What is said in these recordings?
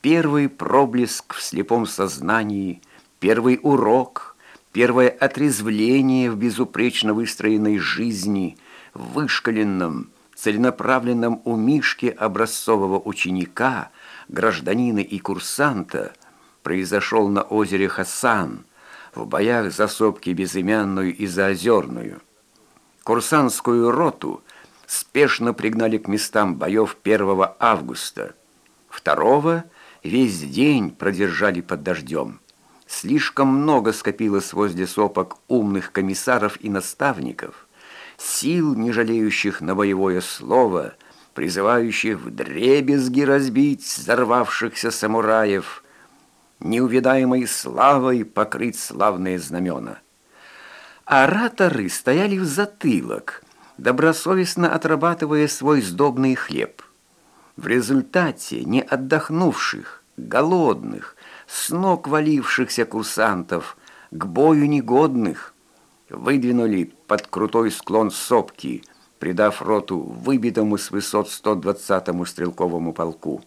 Первый проблеск в слепом сознании, первый урок, первое отрезвление в безупречно выстроенной жизни, в вышкаленном, целенаправленном у Мишки образцового ученика, гражданина и курсанта произошел на озере Хасан, в боях за сопки Безымянную и Заозерную. Курсантскую роту спешно пригнали к местам боев 1 августа. Второго весь день продержали под дождем. Слишком много скопилось возле сопок умных комиссаров и наставников, сил, не жалеющих на боевое слово, призывающих в дребезги разбить взорвавшихся самураев, неувидаемой славой покрыть славные знамена. Ораторы стояли в затылок, добросовестно отрабатывая свой сдобный хлеб. В результате не отдохнувших, голодных, с ног валившихся курсантов, к бою негодных, выдвинули под крутой склон сопки, придав роту выбитому с высот 120-му стрелковому полку.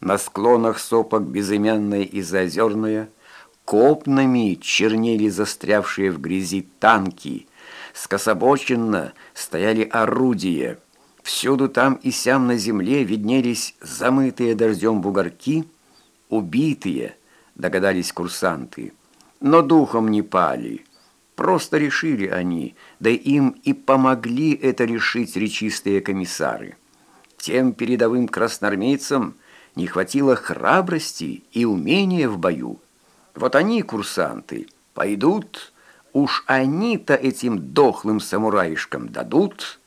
На склонах сопок безымянная и заозерная копнами чернели застрявшие в грязи танки, скособоченно стояли орудия, всюду там и сям на земле виднелись замытые дождем бугорки, убитые, догадались курсанты, но духом не пали, просто решили они, да им и помогли это решить речистые комиссары. Тем передовым красноармейцам не хватило храбрости и умения в бою. Вот они, курсанты, пойдут, уж они-то этим дохлым самураишкам дадут,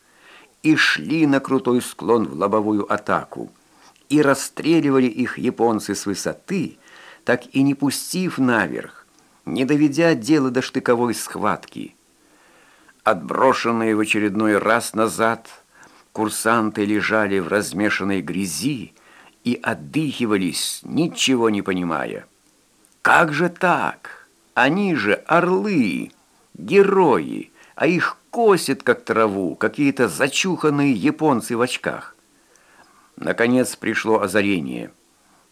и шли на крутой склон в лобовую атаку, и расстреливали их японцы с высоты, так и не пустив наверх, не доведя дело до штыковой схватки. Отброшенные в очередной раз назад, курсанты лежали в размешанной грязи, и отдыхивались, ничего не понимая. Как же так? Они же орлы, герои, а их косят, как траву, какие-то зачуханные японцы в очках. Наконец пришло озарение.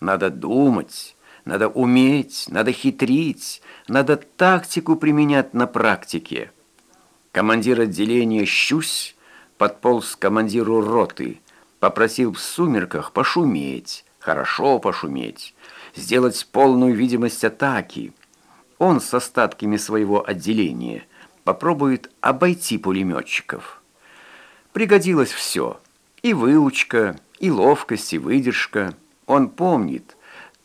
Надо думать, надо уметь, надо хитрить, надо тактику применять на практике. Командир отделения «Щусь» подполз к командиру роты – Попросил в сумерках пошуметь, хорошо пошуметь, сделать полную видимость атаки. Он с остатками своего отделения попробует обойти пулеметчиков. Пригодилось все. И выучка, и ловкость, и выдержка. Он помнит,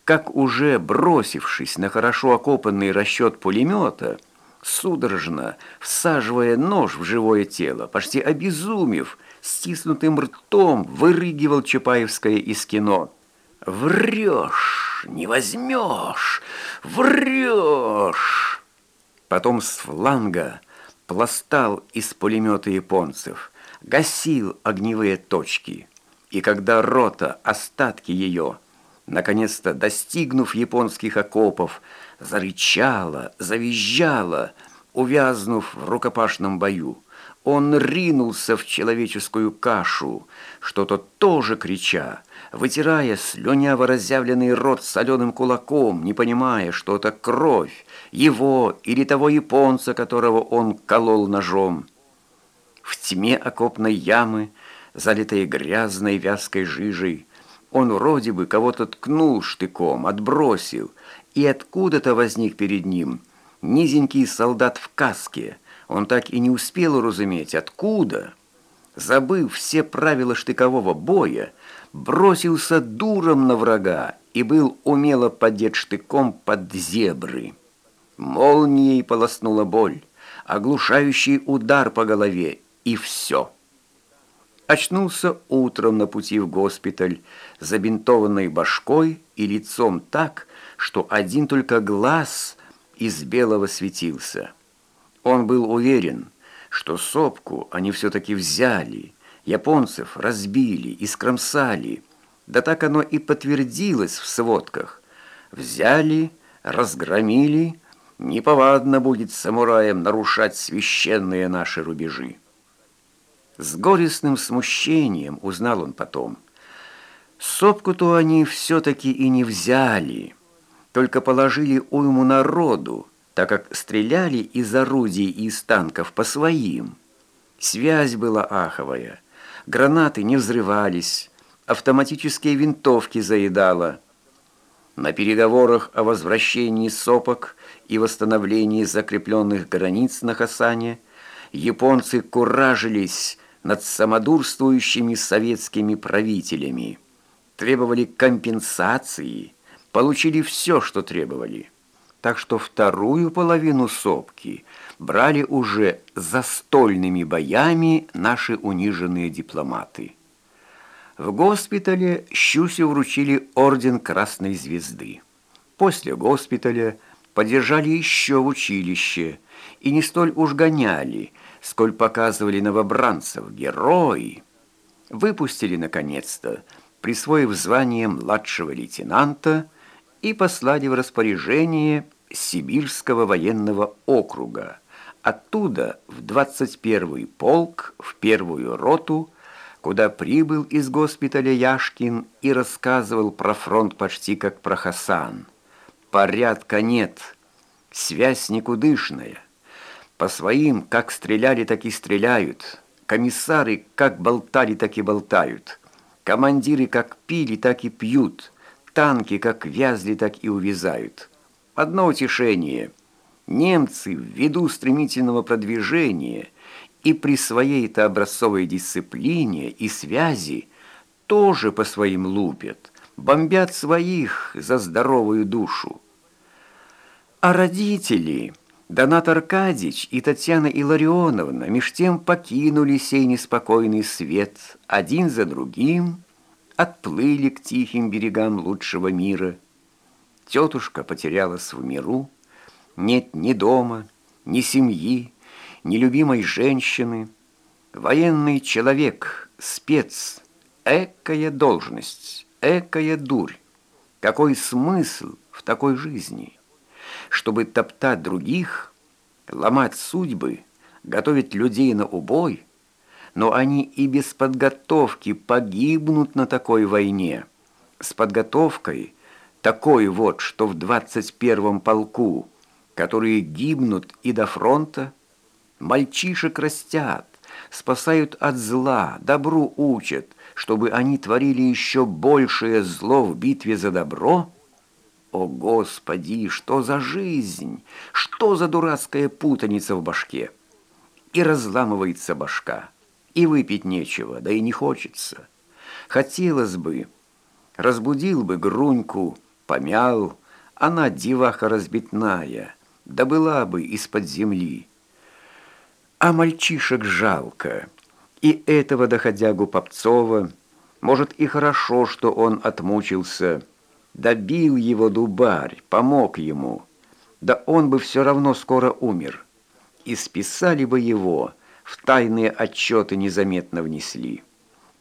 как уже бросившись на хорошо окопанный расчет пулемета, судорожно всаживая нож в живое тело, почти обезумев, стиснутым ртом вырыгивал Чапаевское из кино. «Врешь, не возьмешь, врешь!» Потом с фланга пластал из пулемета японцев, гасил огневые точки. И когда рота, остатки ее, наконец-то достигнув японских окопов, зарычала, завизжала, увязнув в рукопашном бою, он ринулся в человеческую кашу, что-то тоже крича, вытирая слюняво разъявленный рот соленым кулаком, не понимая, что это кровь, его или того японца, которого он колол ножом. В тьме окопной ямы, залитой грязной вязкой жижей, он вроде бы кого-то ткнул штыком, отбросил, и откуда-то возник перед ним низенький солдат в каске — он так и не успел уразуметь, откуда. Забыв все правила штыкового боя, бросился дуром на врага и был умело подет штыком под зебры. Молнией полоснула боль, оглушающий удар по голове, и все. Очнулся утром на пути в госпиталь, забинтованной башкой и лицом так, что один только глаз из белого светился. Он был уверен, что сопку они все-таки взяли, японцев разбили и скромсали. Да так оно и подтвердилось в сводках. Взяли, разгромили, неповадно будет самураям нарушать священные наши рубежи. С горестным смущением узнал он потом. Сопку-то они все-таки и не взяли, только положили уйму народу, так как стреляли из орудий и из танков по своим. Связь была аховая, гранаты не взрывались, автоматические винтовки заедало. На переговорах о возвращении сопок и восстановлении закрепленных границ на Хасане японцы куражились над самодурствующими советскими правителями, требовали компенсации, получили все, что требовали. Так что вторую половину сопки брали уже застольными боями наши униженные дипломаты. В госпитале Щусю вручили орден Красной Звезды. После госпиталя поддержали еще в училище и не столь уж гоняли, сколь показывали новобранцев герои. Выпустили, наконец-то, присвоив звание младшего лейтенанта и послали в распоряжение Сибирского военного округа, оттуда в 21-й полк, в первую роту, куда прибыл из госпиталя Яшкин и рассказывал про фронт почти как про Хасан. Порядка нет, связь никудышная. По своим, как стреляли, так и стреляют. Комиссары, как болтали, так и болтают. Командиры, как пили, так и пьют. Танки, как вязли, так и увязают. Одно утешение. Немцы, ввиду стремительного продвижения и при своей-то образцовой дисциплине и связи, тоже по своим лупят, бомбят своих за здоровую душу. А родители... Донат Аркадьевич и Татьяна Илларионовна меж тем покинули сей неспокойный свет, один за другим отплыли к тихим берегам лучшего мира. Тетушка потерялась в миру, нет ни дома, ни семьи, ни любимой женщины. Военный человек, спец, экая должность, экая дурь. Какой смысл в такой жизни?» чтобы топтать других, ломать судьбы, готовить людей на убой, но они и без подготовки погибнут на такой войне. С подготовкой такой вот, что в 21-м полку, которые гибнут и до фронта, мальчишек растят, спасают от зла, добру учат, чтобы они творили еще большее зло в битве за добро – о, Господи, что за жизнь? Что за дурацкая путаница в башке? И разламывается башка, и выпить нечего, да и не хочется. Хотелось бы, разбудил бы Груньку, помял, она деваха разбитная, да была бы из-под земли. А мальчишек жалко, и этого доходягу Попцова, может, и хорошо, что он отмучился, — Добил его дубарь, помог ему. Да он бы все равно скоро умер. И списали бы его, в тайные отчеты незаметно внесли.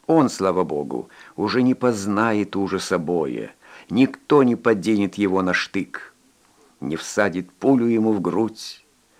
Он, слава богу, уже не познает ужаса боя. Никто не поденет его на штык. Не всадит пулю ему в грудь,